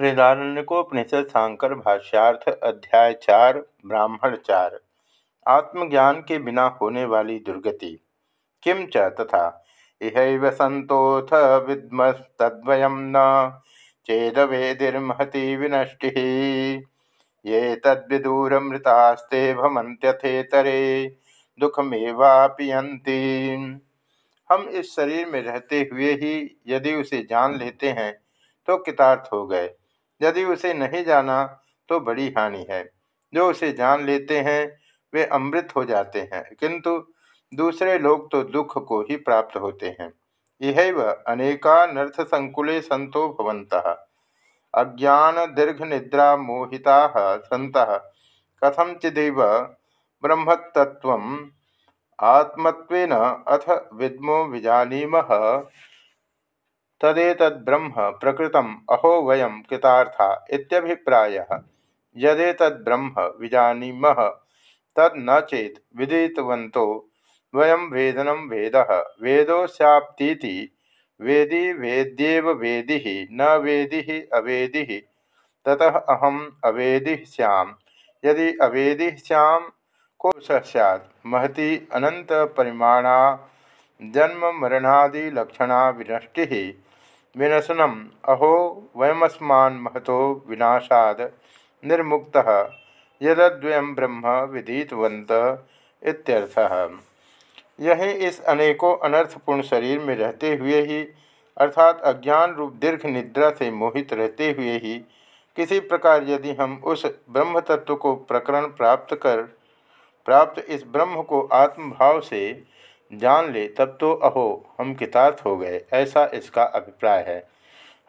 बृहदारण्यकोपनिषद शांकर भाष्यार्थ अध्याय चार, ब्राह्मण चार, आत्मज्ञान के बिना होने वाली दुर्गति। किम च तथा? इह संतोथ विद्मस्तवयम न, चेदवेदिर्महति विनष्टि। ये तद्विदूरमृतास्ते भमंत्यथेतरे दुखमेवापियंती हम इस शरीर में रहते हुए ही यदि उसे जान लेते हैं तो कितार्थ हो गए। यदि उसे नहीं जाना तो बड़ी हानि है। जो उसे जान लेते हैं, वे अमृत हो जाते हैं, किंतु दूसरे लोग तो दुख को ही प्राप्त होते हैं। यह अनेकानर्थ संकुले संतो भवंत अज्ञान दीर्घ निद्रा मोहिता सत कथमचिदेव ब्रह्मतत्व आत्मत्वेन अथ विद्मो विजानीम। तदेतद्ब्रह्म प्रकृतम अहो वयम कृतार्था इत्यभिप्रायः। यदेतद्ब्रह्म विजानीम तद न चेत विदितवंतो वयम वेदनम वेद वेदोस्याप्तीति वेदी वेद्येव वेदि, न वेदि अवेदि। ततः अहम अवेदि सैम यदि अवेदि सैम को सैत् महती अनंत परिमाणा जन्म मरणादि लक्षणा विनष्टि विनशनम अहो वयमस्मा महतो विनाशाद, निर्मुक्त यदद्वयम ब्रह्म विदितवंत इत्यर्थः। यही इस अनेकों अनर्थपूर्ण शरीर में रहते हुए ही, अर्थात अज्ञान रूप दीर्घ निद्रा से मोहित रहते हुए ही, किसी प्रकार यदि हम उस ब्रह्म तत्व को प्रकरण प्राप्त कर, प्राप्त इस ब्रह्म को आत्मभाव से जान ले तब तो अहो हम कितार्थ हो गए ऐसा इसका अभिप्राय है।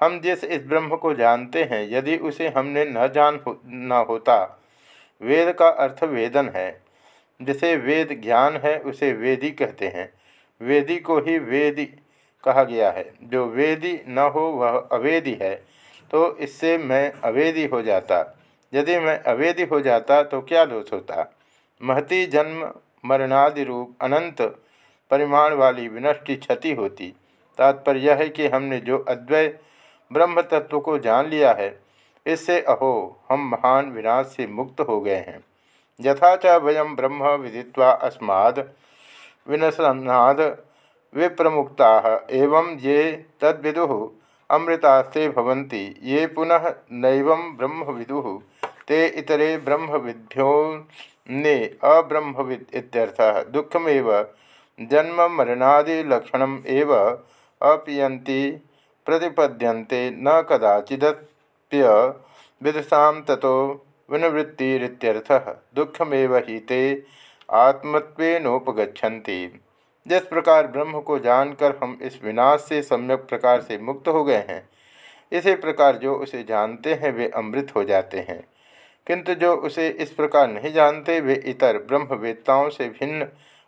हम जिस इस ब्रह्म को जानते हैं यदि उसे हमने न जान हो, न होता वेद का अर्थ वेदन है। जिसे वेद ज्ञान है उसे वेदी कहते हैं। वेदी को ही वेदी कहा गया है। जो वेदी न हो वह अवेदी है। तो इससे मैं अवेदी हो जाता। यदि मैं अवेदी हो जाता तो क्या दोष होता? महती जन्म मरणादि रूप अनंत परिमाण वाली विनष्टि क्षति होती। तात्पर्य यह है कि हमने जो अद्वै ब्रह्म तत्व को जान लिया है, इससे अहो, हम महान विनाश से मुक्त हो गए हैं। यथा च वयम ब्रह्म विदित्वा अस्माद विनशनाद विप्रमुक्ता, एवं ये तद्विदु अमृतास्ते भवन्ति, ये पुनः नैव ब्रह्म विदु ते इतरे ब्रह्मविद्भ्यो ने अब्रह्मविद इत्यर्थः, दुःखमेव जन्म मरणादिलक्षण एव अपीयती प्रतिपद्यन्ते न कदाचिदप्य विदुषा ततो विनिवृत्तिरित्यर्थः। दुखमेव ही ते आत्मत्वेनोपगछन्ति जिस प्रकार ब्रह्म को जानकर हम इस विनाश से सम्यक प्रकार से मुक्त हो गए हैं, इसी प्रकार जो उसे जानते हैं, वे अमृत हो जाते हैं। किंतु जो उसे इस प्रकार नहीं जानते, वे इतर ब्रह्मवेत्ताओं से भिन्न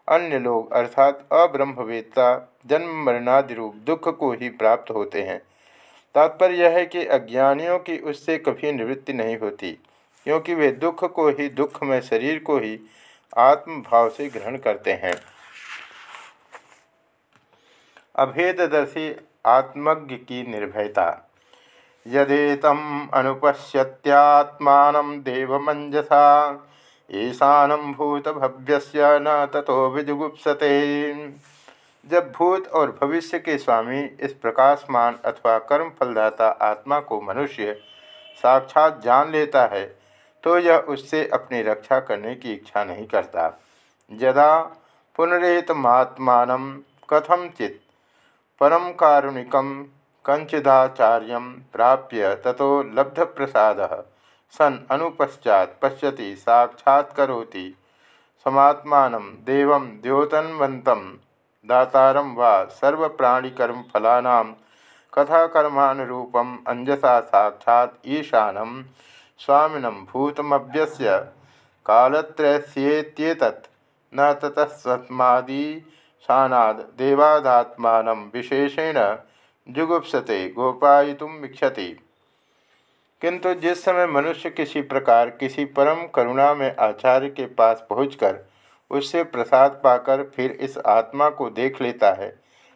अन्य लोग अर्थात अब्रह्मवेत्ता जन्म मरणादि रूप दुख को ही प्राप्त होते हैं। तात्पर्य यह है कि अज्ञानियों की उससे कभी निवृत्ति नहीं होती, क्योंकि वे दुख को ही दुख में शरीर को ही आत्मभाव से ग्रहण करते हैं। अभेदर्शी आत्मज्ञ की निर्भयता। यदेतम अनुपश्यत्यात्मा देवमंजसा ईशानम भूत भव्य न तथो विजुगुप्सते। जब भूत और भविष्य के स्वामी इस प्रकाशमान अथवा कर्म फलदाता आत्मा को मनुष्य साक्षात जान लेता है तो यह उससे अपनी रक्षा करने की इच्छा नहीं करता। यदा पुनरेतमात्मान कथमचित परम कारुणिक कंचिदाचार्य प्राप्य तथो लब्ध प्रसाद सन अनुपश्चात पश्यति साक्षात्करोति समात्मान देव द्योतन्वत दातारम वा सर्वप्राणिकर्मफलानां कथाकर्मानुरूपम अंजसा साक्षात ईशानम स्वामिनं भूतमभ्यस्य कालत्रयस्येत्येतत्। न ततस्मादीशानाद देवादात्मान विशेषेण जुगुप्सते इच्छति किंतु जिस समय मनुष्य किसी प्रकार किसी परम करुणा में आचार्य के पास पहुंचकर उससे प्रसाद पाकर फिर इस आत्मा को देख लेता है,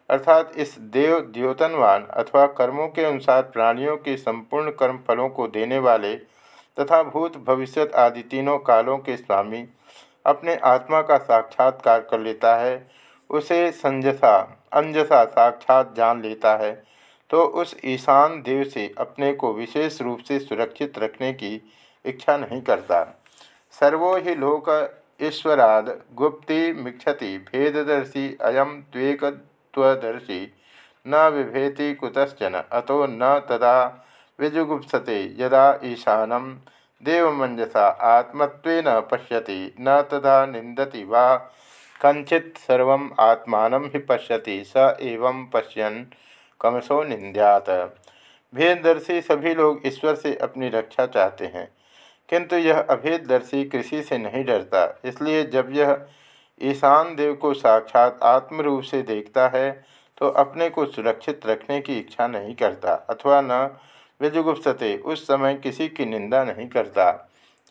अर्थात इस देव द्योतनवान अथवा कर्मों के अनुसार प्राणियों के संपूर्ण कर्म फलों को देने वाले तथा भूत भविष्य आदि तीनों कालों के स्वामी अपने आत्मा का साक्षात्कार कर लेता है, उसे संजसा, अंजसा साक्षात जान लेता है तो उस ईशान देव से अपने को विशेष रूप से सुरक्षित रखने की इच्छा नहीं करता। सर्वो ही लोक ईश्वराद गुप्ति मिक्षति भेददर्शी अयम त्वेकत्वदर्शी न विभेति कुतश्चन अतो न तदा विजुगुप्सते यदा ईशानम देवमंजसा आत्मत्वेन पश्यति न तदा निंदति वा कंचित सर्व आत्मा ही पश्यति स एवं पश्यन कमसो निंद्यात भेददर्शी सभी लोग ईश्वर से अपनी रक्षा चाहते हैं, किंतु यह अभेददर्शी कृषि से नहीं डरता। इसलिए जब यह ईशान देव को साक्षात आत्मरूप से देखता है तो अपने को सुरक्षित रखने की इच्छा नहीं करता, अथवा न विजुगुप्सते उस समय किसी की निंदा नहीं करता,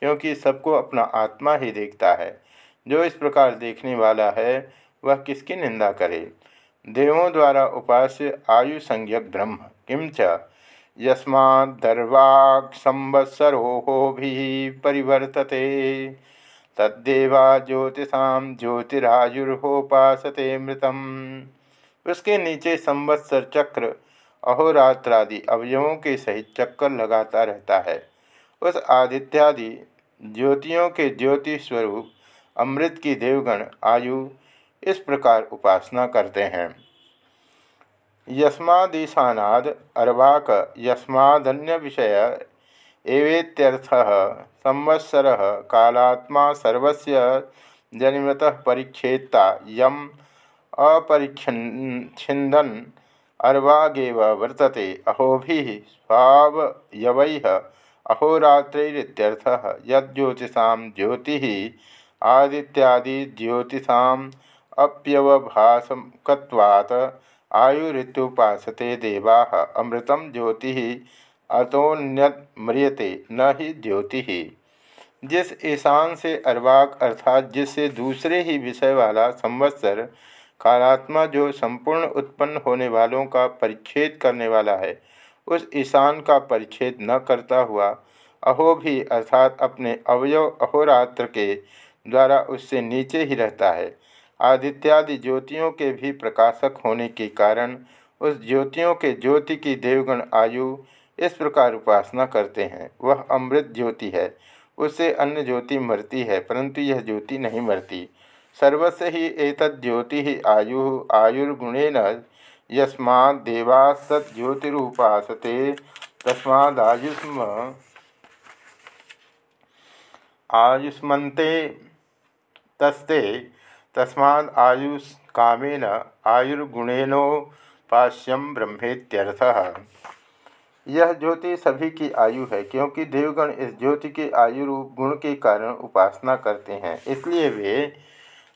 क्योंकि सबको अपना आत्मा ही देखता है। जो इस प्रकार देखने वाला है, वह किसकी निंदा करे? देवों द्वारा उपास्य आयु संज्ञक ब्रह्म। किंच यस्मादर्वाक् संवत्सरो परिवर्तते। तद्देवा ज्योतिषा ज्योतिरायुर्होपासते मृतम। उसके नीचे संवत्सर चक्र, अहोरात्रादि अवयवों के सहित चक्कर लगाता रहता है। उस आदित्यादि ज्योतियों के ज्योति स्वरूप, अमृत की देवगण आयु इस प्रकार उपासना करते हैं। यस्मादीशानाद अर्वाक यस्मादन्य विषय एवेत्यर्थ संवत्सर कालात्मा सर्वस्य जनिमत परीक्षेता यम अपरीक्षिंदन अर्वागेव वर्तते अहोभि स्वावयवै अहोरात्रैरित्यर्थः यज्योतिषा ज्योति आदित्यादिज्योतिषाम् अप्यवभासकत्वात् आयुरित्युपासते देवा। अमृतम ज्योति अतोन्यत न ही ज्योति। जिस ईशान से अर्वाक अर्थात जिससे दूसरे ही विषय वाला संवत्सर कालात्मा जो संपूर्ण उत्पन्न होने वालों का परिच्छेद करने वाला है, उस ईशान का परिच्छेद न करता हुआ, अहो भी अर्थात अपने अवयव अहोरात्र के द्वारा उससे नीचे ही रहता है। आदित्यादि ज्योतियों के भी प्रकाशक होने के कारण उस ज्योतियों के ज्योति की देवगण आयु इस प्रकार उपासना करते हैं। वह अमृत ज्योति है उससे अन्य ज्योति मरती है, परंतु यह ज्योति नहीं मरती। सर्वस्व ही एतद्योति आयु, आयुर्गुणेन यस्मादेवासज्योतिरुपासते तस्मादायुष्म आयुष्मते तस्ते तस्माद् आयुष कामेन आयुर्गुणेनोपास्यम ब्रह्मेत्यर्थः। यह ज्योति सभी की आयु है, क्योंकि देवगण इस ज्योति के आयु रूप गुण के कारण उपासना करते हैं, इसलिए वे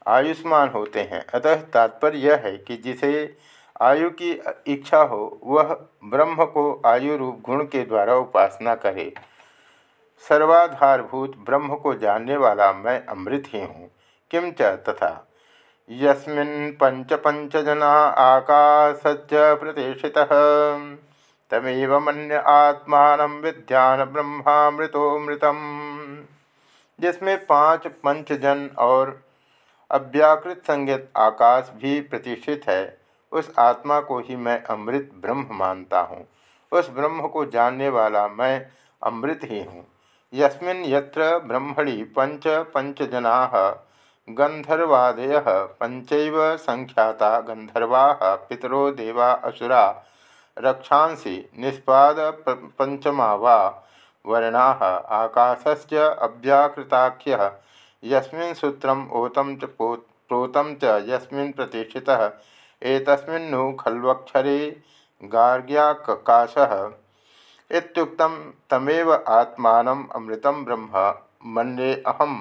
आयुष्मान होते हैं। अतः तात्पर्य यह है कि जिसे आयु की इच्छा हो, वह ब्रह्म को आयु रूप गुण के द्वारा उपासना करे। सर्वाधारभूत ब्रह्म को जानने वाला मैं अमृत ही हूँ। किम च तथा? यस्मिन् पंच पंच जना आकाशच प्रतिष्ठित। तमेव मन्य आत्मान विद्यान ब्रह्मामृतोमृतम जिसमें पाँच पंचजन और अव्याकृत संज्ञत आकाश भी प्रतिष्ठित है, उस आत्मा को ही मैं अमृत ब्रह्म मानता हूँ। उस ब्रह्म को जानने वाला मैं अमृत ही हूँ। यस्मिन् यत्र ब्रह्मणि पंच पंचजना गंधर्वादय पंचैव संख्याता गंधर्वा पितरो देवा असुरा रक्षांसी निष्पाद पंचमा वा वर्णा आकाशस्य अव्याकृताख्य यस्मिन् सूत्रम ओतम च प्रोतम च एतस्मिन्नु खल्वक्षरे गार्ग्याकाशः इत्युक्तं तमेव आत्मानम् अमृतं ब्रह्म मन्ये अहं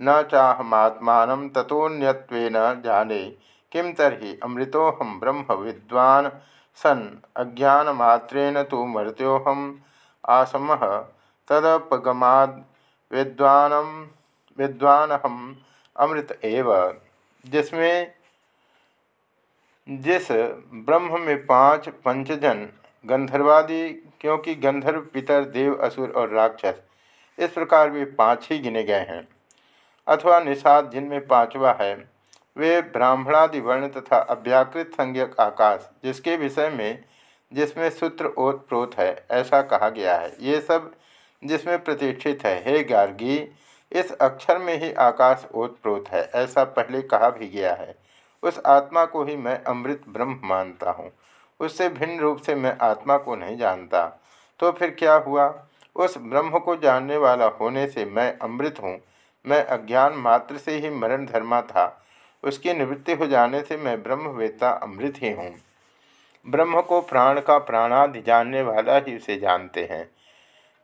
न चाहमात्मानं ततोऽन्यत्वेन जाने। किं तर्हि अमृतोऽहं ब्रह्म विद्वान्? सन् अज्ञानमात्रेण तु मर्त्योऽहम् आसमः तदपगमाद् विद्वान् विद्वान हम अमृत एव। जिसमें जिस ब्रह्म में पाँच पंचजन गंधर्वादी, क्योंकि गंधर्व, पितर, देव, असुर और राक्षस, इस प्रकार वे पाँच ही गिने गए हैं। अथवा निषाद जिनमें पांचवा है, वे ब्राह्मणादि वर्ण तथा अभ्याकृत संज्ञक आकाश, जिसके विषय में, जिसमें सूत्र ओत प्रोत है, ऐसा कहा गया है। ये सब जिसमें प्रतिष्ठित है, हे गार्गी, इस अक्षर में ही आकाश ओत प्रोत है, ऐसा पहले कहा भी गया है। उस आत्मा को ही मैं अमृत ब्रह्म मानता हूँ। उससे भिन्न रूप से मैं आत्मा को नहीं जानता। तो फिर क्या हुआ? उस ब्रह्म को जानने वाला होने से मैं अमृत हूँ मैं अज्ञान मात्र से ही मरण धर्मा था। उसकी निवृत्ति हो जाने से मैं ब्रह्मवेत्ता अमृत ही हूँ। ब्रह्म को प्राण का प्राणादि जानने वाला ही उसे जानते हैं।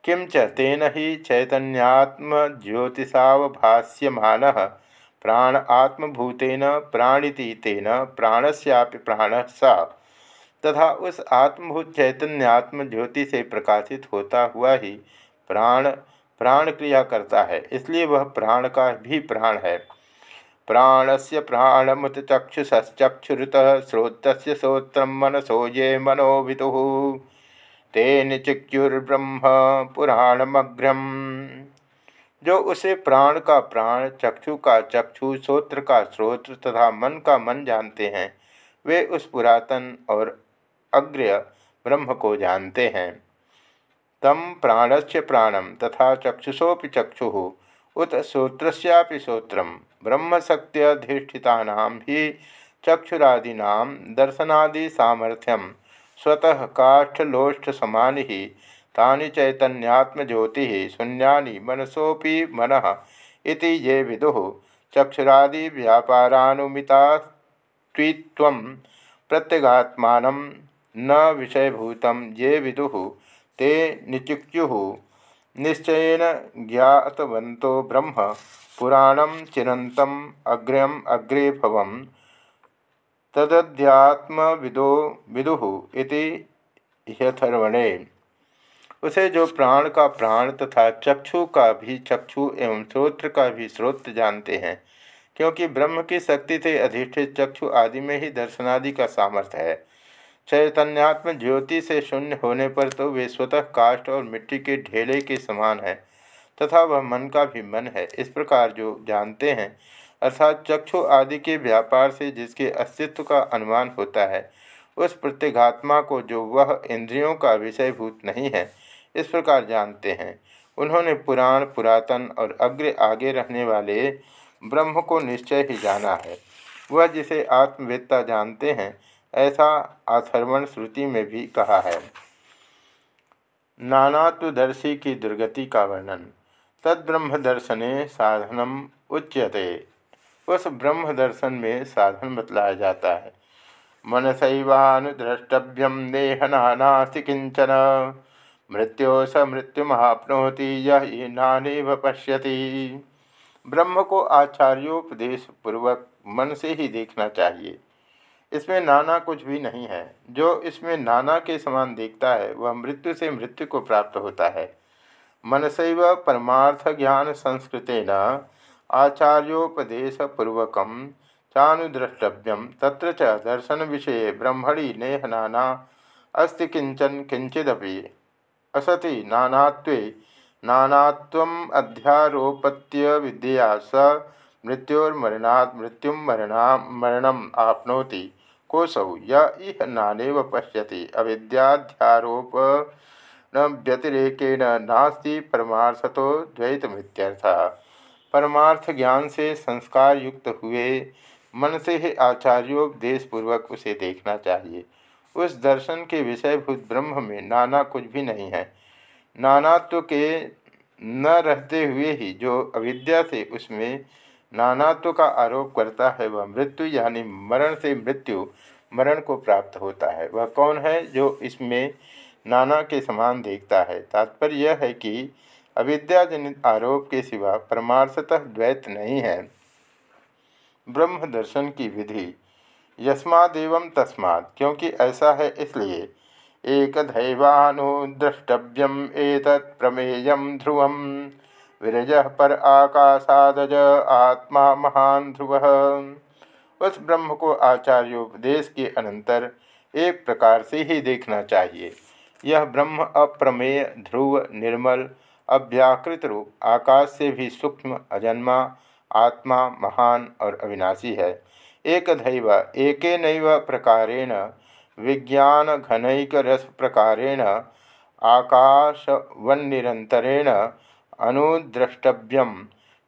किंच तेन ही चैतन्यात्म ज्योतिषावभाष्यमान प्राण आत्मभूतेन प्राणिति तेन प्राणस्यापि प्राण सा। तथा उस आत्मभूत चैतन्यात्म ज्योति से प्रकाशित होता हुआ ही प्राण प्राण क्रिया करता है, इसलिए वह प्राण का भी प्राण है। प्राण से प्राणमुत चक्षुषश्चक्षुरुत श्रोत श्रोत्र मनसो ये मनो विदु तेन चिक्युर्ब्रह्म पुराणमग्रम। जो उसे प्राण का प्राण, चक्षु का चक्षु, श्रोत्र का श्रोत्र तथा मन का मन जानते हैं, वे उस पुरातन और अग्र्य ब्रह्म को जानते हैं। तम प्राणस्य प्राणम तथा चक्षुषोपि चक्षु। उत श्रोत्रस्यापि श्रोत्र ब्रह्मशक्त्यधिष्ठिता ही चक्षुरादीना दर्शनादि सामर्थ्यम स्वतः काष्ठलोष्ठ समान ही तानि चैतन्यात्मज्योति, शून्यानि मनसोपि मन इति ये विदु। चक्षुरादि व्यापारानुमिता प्रत्यगात्मा न विषयभूत ये विदु। ते निचिक्यु निश्चयन ज्ञातवंतो ब्रह्म, पुराण चिरंतम अग्रम अग्रे भव तदध्यात्म विदो इति यथर्वणे उसे जो प्राण का प्राण तथा चक्षु का भी चक्षु एवं श्रोत्र का भी श्रोत्र जानते हैं, क्योंकि ब्रह्म की शक्ति से अधिष्ठित चक्षु आदि में ही दर्शनादि का सामर्थ्य है। चैतन्यात्म ज्योति से शून्य होने पर तो वे स्वतः काष्ठ और मिट्टी के ढेले के समान है, तथा वह मन का भी मन है। इस प्रकार जो जानते हैं, अर्थात चक्षु आदि के व्यापार से जिसके अस्तित्व का अनुमान होता है, उस प्रत्येगात्मा को जो वह इंद्रियों का विषयभूत नहीं है, इस प्रकार जानते हैं। उन्होंने पुराण, पुरातन और अग्र आगे रहने वाले ब्रह्म को निश्चय ही जाना है। वह जिसे आत्मवेत्ता जानते हैं ऐसा आथर्वण श्रुति में भी कहा है। नानात्वदर्शी की दुर्गति का वर्णन। तद्ब्रह्म दर्शने साधनम उच्यते। उस ब्रह्म दर्शन में साधन बतलाया जाता है। मनसैवानुद्रष्टव्यम देहनानास्ति किंचन। मृत्यो स मृत्युमाप्नोति यह नानेव पश्यति। ब्रह्म को आचार्योपदेश पूर्वक मन से ही देखना चाहिए। इसमें नाना कुछ भी नहीं है। जो इसमें नाना के समान देखता है, वह मृत्यु से मृत्यु को प्राप्त होता है। मनसैव परमार्थ ज्ञान संस्कृतेन आचार्योपदेशपूर्वक चानुद्रष्टव्यम त्र च दर्शन विषय ब्रह्मणि नेह नाना अस्ति किंचन किंचिदपि असति नानात्वे नानात्वम अध्यारोपत्य विद्या स मृत्योर्मरणात् मृत्यु मरणा, मरणम आपनोति। कोसौ य इह नानेव पश्यति। अविद्याध्यारोप न व्यतिरेकेण नास्ति परमार्थतो द्वैतमित्यर्थ। परमार्थ ज्ञान से संस्कार युक्त हुए मन से ही आचार्योपदेश पूर्वक उसे देखना चाहिए। उस दर्शन के विषयभूत ब्रह्म में नाना कुछ भी नहीं है। नानात्व के न रहते हुए ही जो अविद्या से उसमें नानात्व का आरोप करता है वह मृत्यु, यानी मरण से मृत्यु, मरण को प्राप्त होता है। वह कौन है जो इसमें नाना के समान देखता है? तात्पर्य यह है कि अविद्याजनित आरोप के सिवा परमार्थतः द्वैत नहीं है। ब्रह्म दर्शन की विधि, यस्मादेव तस्मात्, क्योंकि ऐसा है इसलिए। एक दैवानुद्रष्टव्यम एक प्रमेय ध्रुव विरज पर आकाशादज आत्मा महान ध्रुव। उस ब्रह्म को आचार्योपदेश के अनंतर एक प्रकार से ही देखना चाहिए। यह ब्रह्म अप्रमेय, ध्रुव, निर्मल, अव्याकृत रूप, आकाश से भी सूक्ष्म, अजन्मा, आत्मा महान और अविनाशी है। एक दैव एक प्रकारेण विज्ञान घनैक रस प्रकारेण आकाशवन्निरन्तरेण अनुद्रष्टव्यम।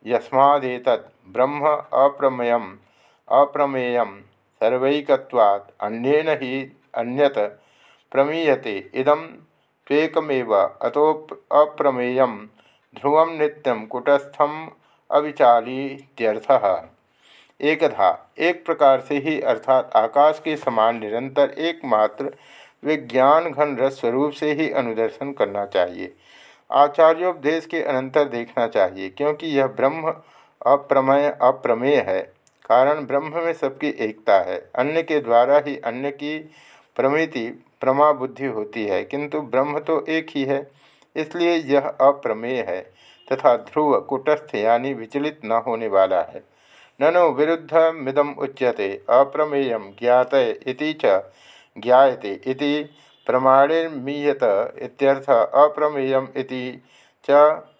यस्मादेत ब्रह्म अप्रमेय अप्रमेय सर्वैकत्वात् अन्येन ही अन्यत प्रमीयते। इदम त्वेकमेव अतो अप्रमेय ध्रुव नित्यम कुटस्थम अविचालीत्यर्थः एकधा। एक प्रकार से ही अर्थात आकाश के समान निरंतर एकमात्र विज्ञान घन रस स्वरूप से ही अनुदर्शन करना चाहिए। आचार्योपदेश के अनंतर देखना चाहिए, क्योंकि यह ब्रह्म अप्रमेय अप्रमेय है। कारण ब्रह्म में सबकी एकता है। अन्य के द्वारा ही अन्य की प्रमिति प्रमा बुद्धि होती है, किंतु ब्रह्म तो एक ही है, इसलिए यह अप्रमेय है, तथा ध्रुव कुटस्थ यानी विचलित न होने वाला है। ननु मिदम उच्यते, अप्रमेय ज्ञात इति च ज्ञाते इति प्रमाणिर्मीयत इत्यर्थ अप्रमेयम इति च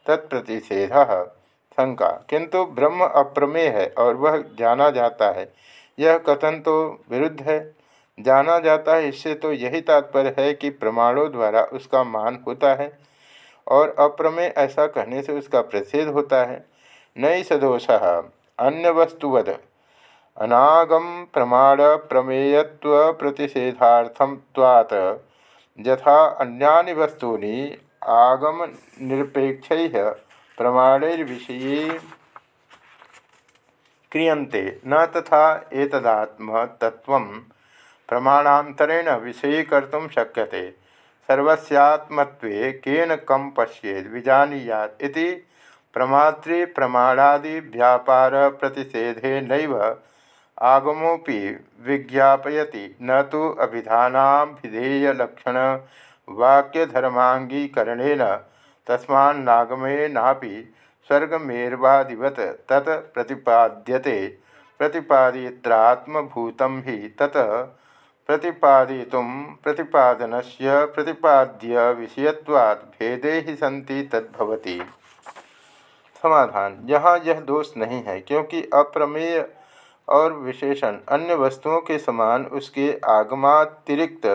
तत्प्रतिषेध। शंका। किंतु ब्रह्म अप्रमेय है और वह जाना जाता है। यह कथन तो विरुद्ध है। जाना जाता है, इससे तो यही तात्पर्य है कि प्रमाणों द्वारा उसका मान होता है और अप्रमेय ऐसा कहने से उसका प्रसिद्ध होता है। नई सदोष अन्य वस्तुवद अनागम प्रमाण प्रमेयत्व प्रतिषेधार्थम यथा अन्यानि वस्तूनि आगम निरपेक्ष प्रमाणैर्विषये क्रियन्ते न तथा तत्व प्रमाणांतरेण विषयीकर्तुं शक्यते। सर्वस्यात्मत्वे केन कम पश्येद विजानीयात इति प्रमातृ प्रमाणादि व्यापार प्रतिषेधे नैव आगमोपि विज्ञापयति न तो अभिधानाभिधेयलक्षण वाक्यधर्मांगीकरणेन तस्मान्नागमेनापि स्वर्गमेर्वादिवत तत् प्रतिपाद्यते। हि तत् प्रतिपादितुं प्रतिपादनस्य प्रतिपाद्य विषयत्वात् भेदे ही सन्ति तद्भवति। समाधान। यहाँ यह दोष नहीं है, क्योंकि अप्रमेय और विशेषण। अन्य वस्तुओं के समान उसके आगमातिरिक्त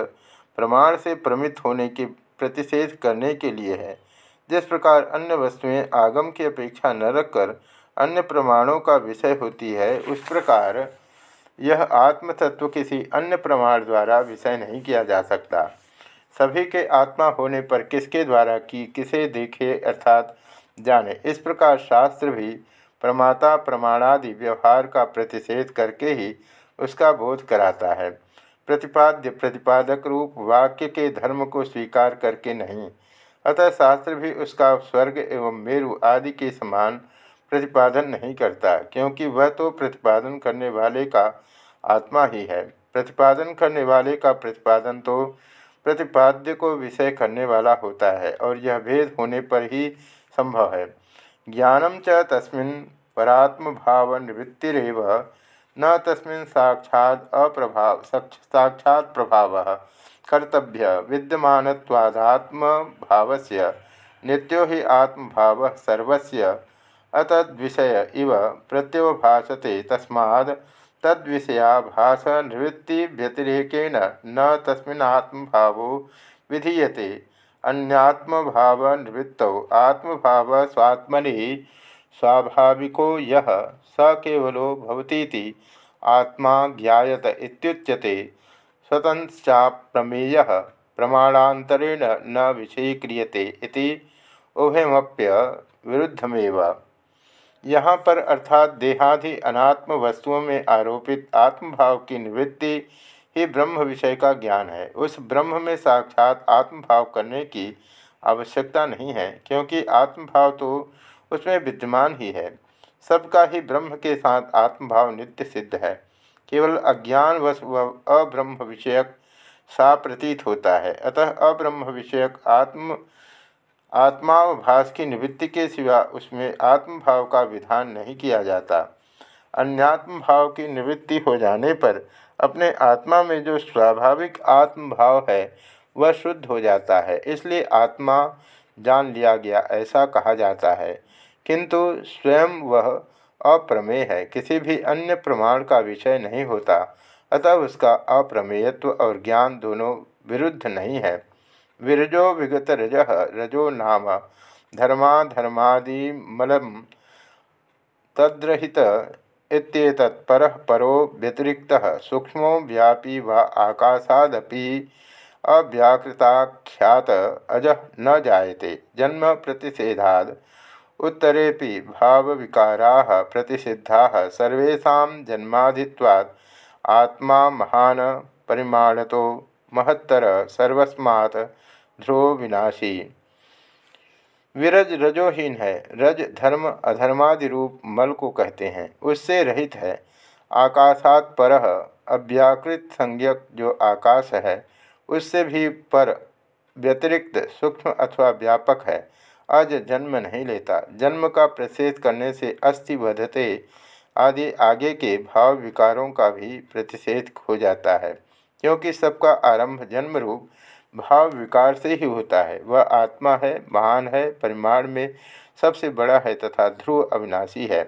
प्रमाण से प्रमित होने के, प्रतिषेध करने के लिए है। जिस प्रकार अन्य वस्तुएँ आगम की अपेक्षा न रखकर अन्य प्रमाणों का विषय होती है, उस प्रकार यह आत्म तत्व किसी अन्य प्रमाण द्वारा विषय नहीं किया जा सकता। सभी के आत्मा होने पर किसके द्वारा कि किसे देखे अर्थात जाने। इस प्रकार शास्त्र भी प्रमाता, प्रमाणादि व्यवहार का प्रतिषेध करके ही उसका बोध कराता है। प्रतिपाद्य, प्रतिपादक रूप वाक्य के धर्म को स्वीकार करके नहीं। अतः शास्त्र भी उसका स्वर्ग एवं मेरु आदि के समान प्रतिपादन नहीं करता, क्योंकि वह तो प्रतिपादन करने वाले का आत्मा ही है। प्रतिपादन करने वाले का प्रतिपादन तो प्रतिपाद्य को विषय करने वाला होता है, और यह भेद होने पर ही संभव है। ज्ञानम च तस्मिन् परात्म भाव निवृत्तिरव न तस्मिन् साक्षात् अप्रभाव साक्षात् प्रभाव। कर्तव्य विद्यमानत्वादात्म भावस्य नित्यो ही आत्म भाव सर्वस्य। अतद्विषय इव प्रत्यवभाषते तस्माद् निवृत्ति व्यतिरेकेण न तस्मिन् भावो विधीयते। आत्म भाव स्वात्मनि स्वाभाविको यह स केवलो भवतीति आत्मा ज्ञात इत्युच्यते। स्वतंत्राप्रमेय प्रमाणांतरेण न विषयीक्रियते इति उभयमप्य विरुद्धमेव। यहाँ पर अर्थात देहादि अनात्म वस्तुओं में आरोपित आत्मभाव की निवृत्ति ही ब्रह्म विषय का ज्ञान है। उस ब्रह्म में साक्षात आत्मभाव करने की आवश्यकता नहीं है, क्योंकि आत्मभाव तो उसमें विद्यमान ही है। सबका ही ब्रह्म के साथ आत्मभाव नित्य सिद्ध है। केवल अज्ञान वश व अब्रह्म विषयक सा प्रतीत होता है। अतः अब्रह्म विषयक आत्म, आत्मावभास की निवृत्ति के सिवा उसमें आत्मभाव का विधान नहीं किया जाता। अन्यात्म भाव की निवृत्ति हो जाने पर अपने आत्मा में जो स्वाभाविक आत्मभाव है, वह शुद्ध हो जाता है। इसलिए आत्मा जान लिया गया, ऐसा कहा जाता है। किंतु स्वयं वह अप्रमेय है, किसी भी अन्य प्रमाण का विषय नहीं होता, अतः उसका अप्रमेयत्व और ज्ञान दोनों विरुद्ध नहीं है। विरजो विगत रज, रजो नाम, धर्माधर्मादिमलम तद्रहित इत्येतत्पर परो व्यतिरिक्त, सूक्ष्मो व्यापी व आकाशादपि अव्याकृताख्यात अज न जायते। जन्म प्रतिषेधाद। उत्तरे भाव विकारा प्रतिषिद्धा। सर्वेशा जन्माधिवाद आत्मा महान परिमाण तो महत्तर सर्वस्मात् ध्रुव विनाशी विरज रजोहीन है। रज धर्म अधर्मादि रूप मल को कहते हैं। उससे रहित है। आकाशात पर अव्याकृत संज्ञक जो आकाश है। उससे भी पर व्यतिरिक्त सूक्ष्म अथवा व्यापक है। अज जन्म नहीं लेता। जन्म का प्रतिषेध करने से अस्थि बधते आदि आगे के भाव विकारों का भी प्रतिषेध हो जाता है, क्योंकि सबका आरंभ जन्म रूप भाव विकार से ही होता है। वह आत्मा है, महान है, परिमाण में सबसे बड़ा है तथा ध्रुव अविनाशी है।